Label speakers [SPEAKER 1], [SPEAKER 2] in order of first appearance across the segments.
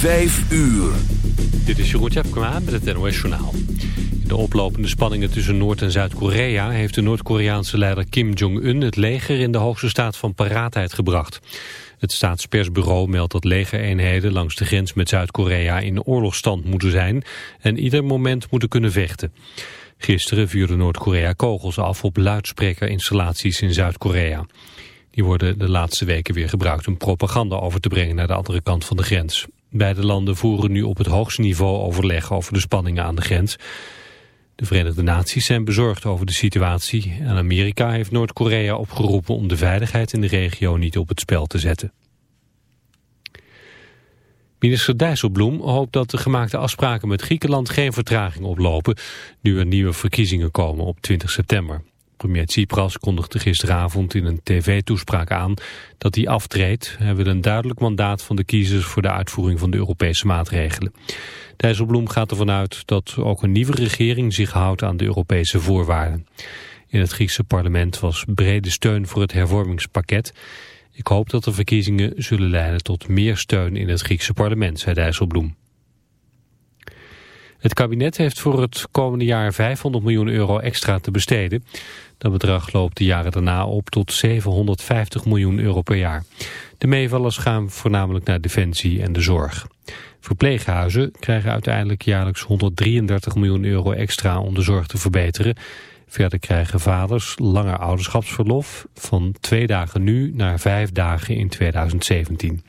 [SPEAKER 1] Vijf uur.
[SPEAKER 2] Dit is Jeroen Tjepkema met het NOS Journaal. In de oplopende spanningen tussen Noord- en Zuid-Korea... heeft de Noord-Koreaanse leider Kim Jong-un het leger in de hoogste staat van paraatheid gebracht. Het staatspersbureau meldt dat legereenheden langs de grens met Zuid-Korea in oorlogstand moeten zijn... en ieder moment moeten kunnen vechten. Gisteren vuurde Noord-Korea kogels af op luidsprekerinstallaties in Zuid-Korea. Die worden de laatste weken weer gebruikt om propaganda over te brengen naar de andere kant van de grens. Beide landen voeren nu op het hoogste niveau overleg over de spanningen aan de grens. De Verenigde Naties zijn bezorgd over de situatie en Amerika heeft Noord-Korea opgeroepen om de veiligheid in de regio niet op het spel te zetten. Minister Dijsselbloem hoopt dat de gemaakte afspraken met Griekenland geen vertraging oplopen, nu er nieuwe verkiezingen komen op 20 september. Premier Tsipras kondigde gisteravond in een tv-toespraak aan dat hij aftreedt. Hij wil een duidelijk mandaat van de kiezers voor de uitvoering van de Europese maatregelen. Dijsselbloem gaat ervan uit dat ook een nieuwe regering zich houdt aan de Europese voorwaarden. In het Griekse parlement was brede steun voor het hervormingspakket. Ik hoop dat de verkiezingen zullen leiden tot meer steun in het Griekse parlement, zei Dijsselbloem. Het kabinet heeft voor het komende jaar 500 miljoen euro extra te besteden. Dat bedrag loopt de jaren daarna op tot 750 miljoen euro per jaar. De meevallers gaan voornamelijk naar defensie en de zorg. Verpleeghuizen krijgen uiteindelijk jaarlijks 133 miljoen euro extra om de zorg te verbeteren. Verder krijgen vaders langer ouderschapsverlof van twee dagen nu naar vijf dagen in 2017.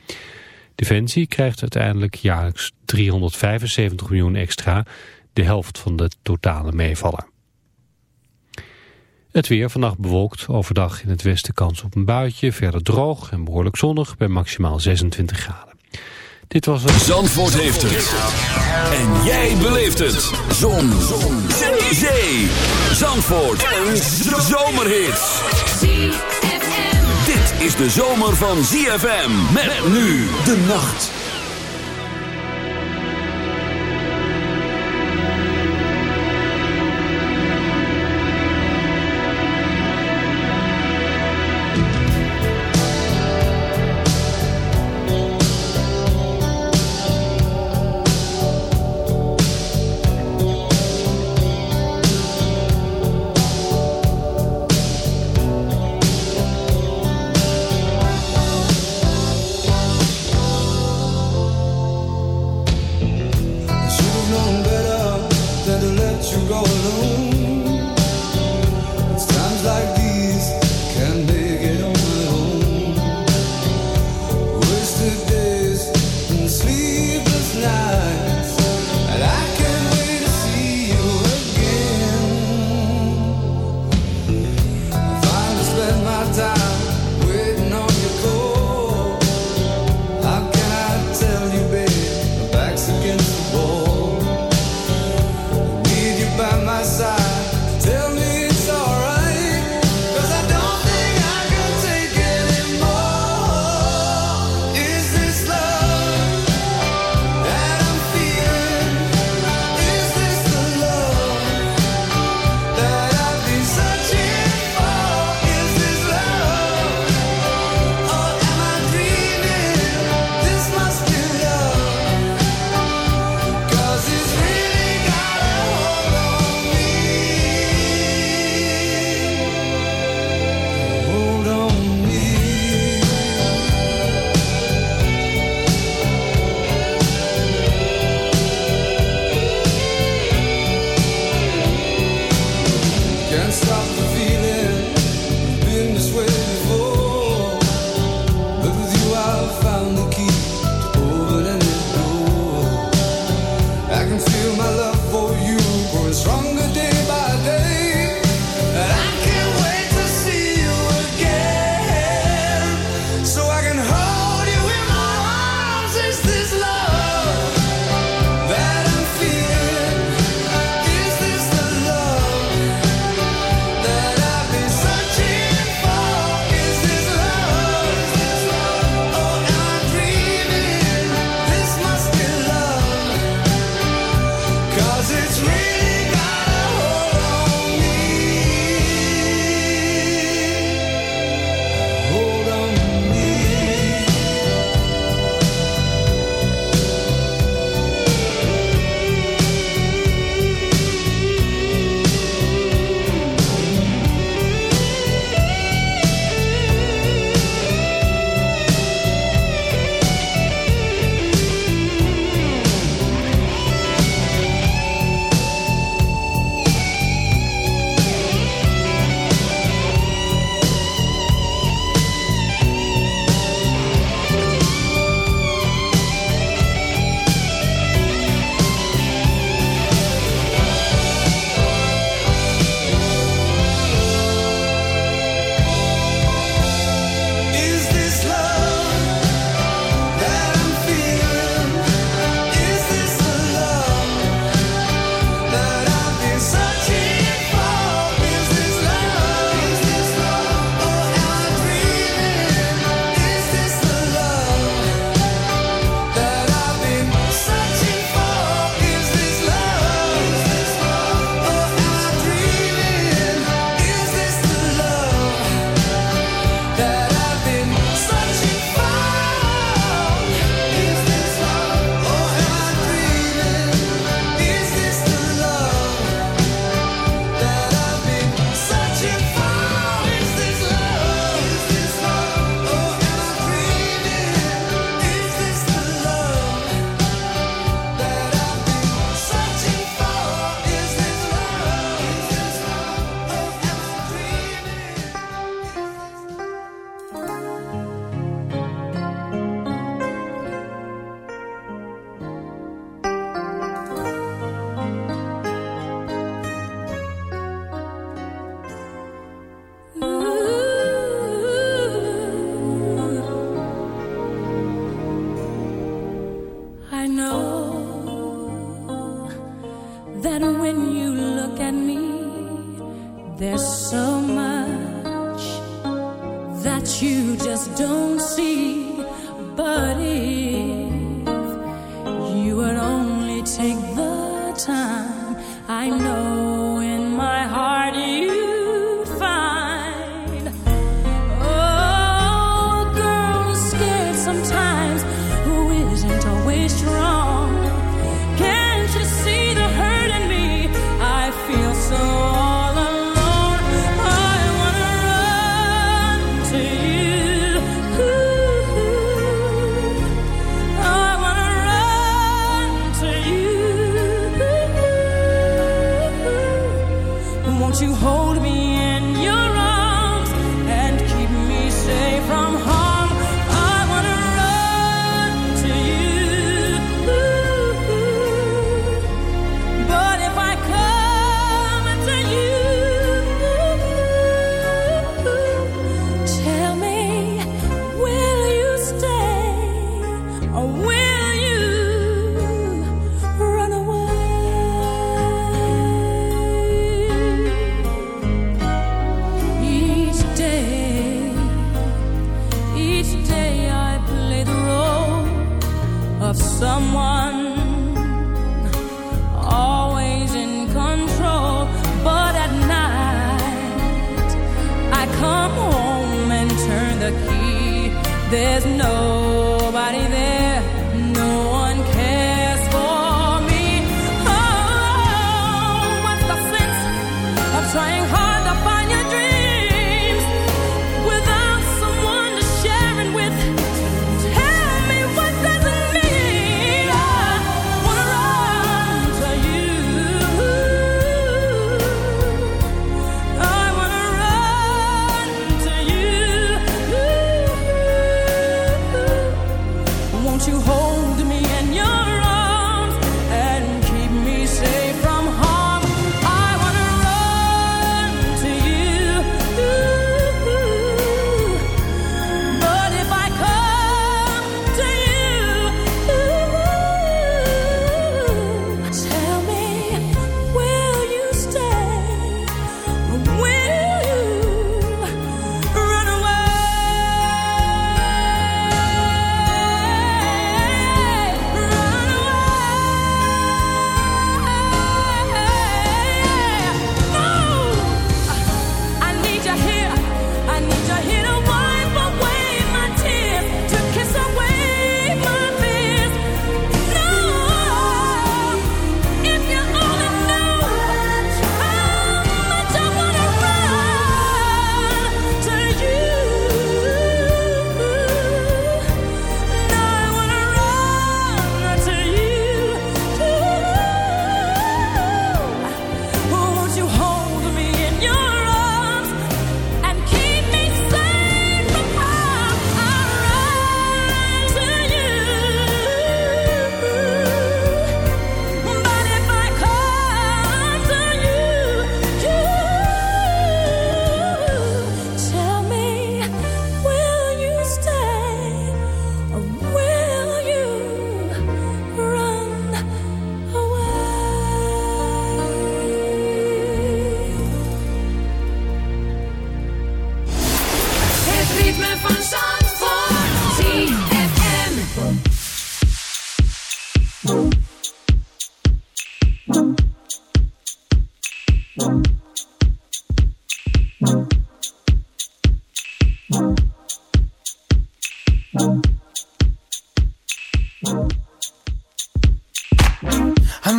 [SPEAKER 2] Defensie krijgt uiteindelijk jaarlijks 375 miljoen extra, de helft van de totale meevaller. Het weer vannacht bewolkt, overdag in het westen kans op een buitje, verder droog en behoorlijk zonnig bij maximaal 26 graden. Dit was het...
[SPEAKER 1] Zandvoort heeft het. En jij beleeft het. Zon. Zon. Zee. Zandvoort. Een zomerhit. Dit is de zomer van ZFM. Met nu de nacht.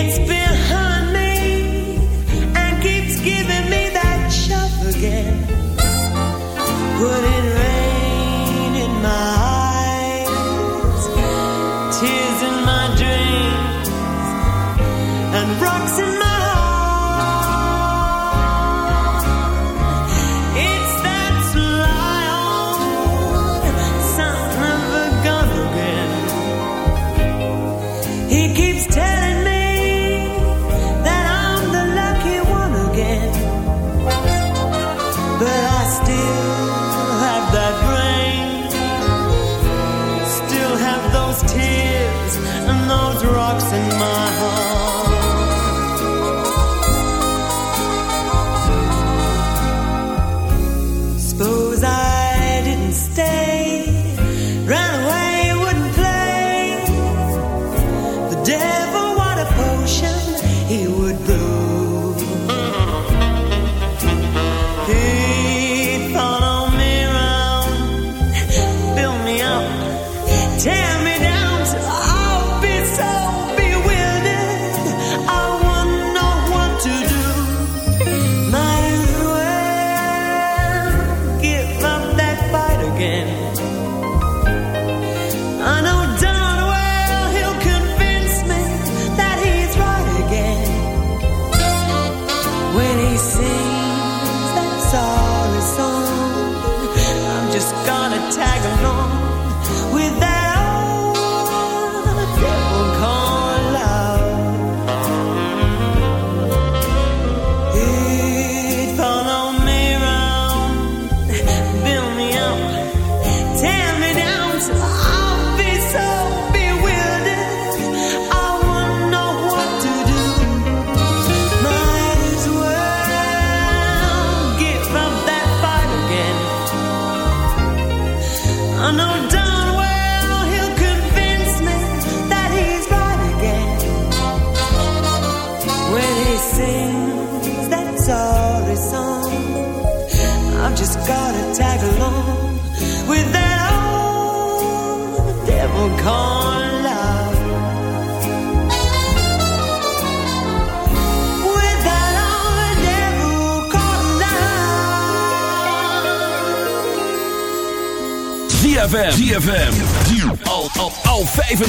[SPEAKER 3] It's been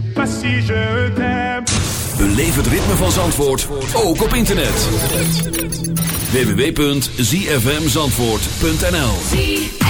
[SPEAKER 3] sais pas si je
[SPEAKER 1] het ritme van Zandvoort ook op internet. www.zfmzandvoort.nl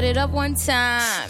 [SPEAKER 4] Put it up one time.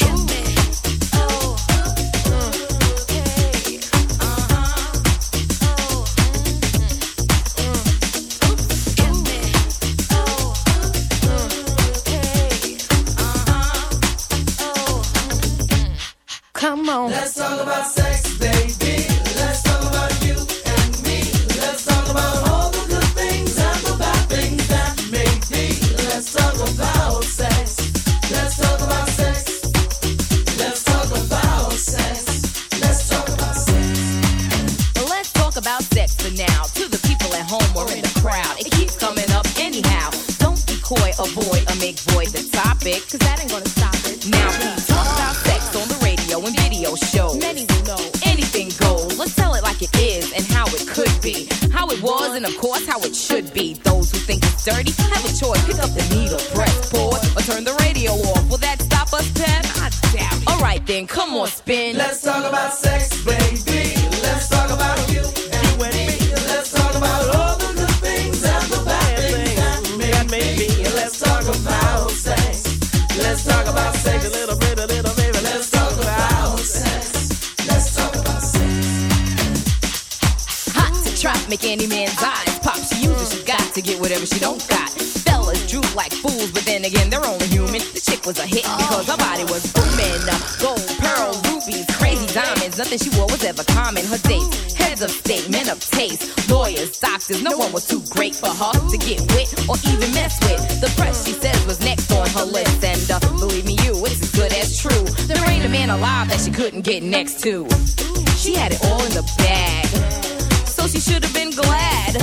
[SPEAKER 4] get next to. She had it all in the bag, so she should have been glad.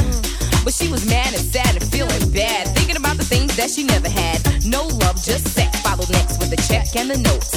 [SPEAKER 4] But she was mad and sad and feeling bad, thinking about the things that she never had. No love, just sex. Followed next with a check and the
[SPEAKER 5] notes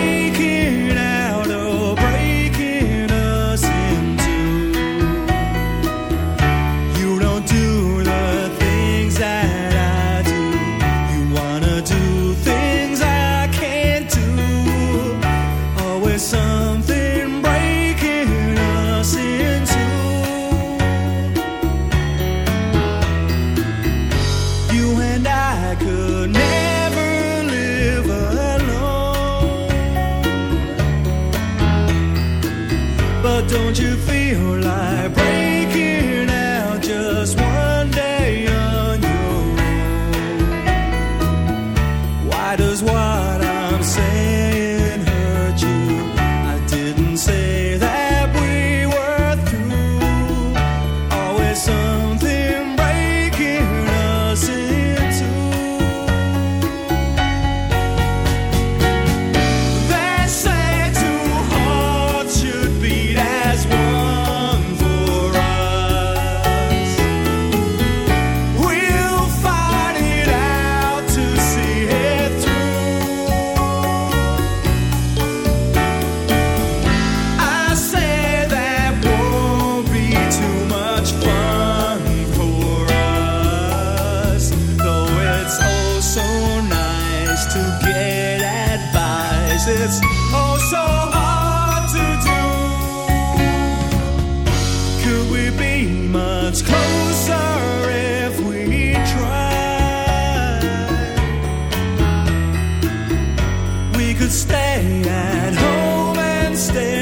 [SPEAKER 6] stay at home and stay.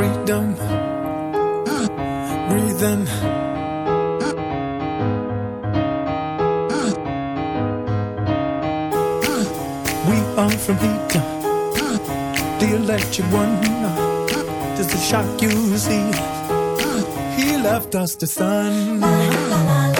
[SPEAKER 7] freedom. Breathing. We are from heat, the electric one. Does a shock you see. He left us the sun.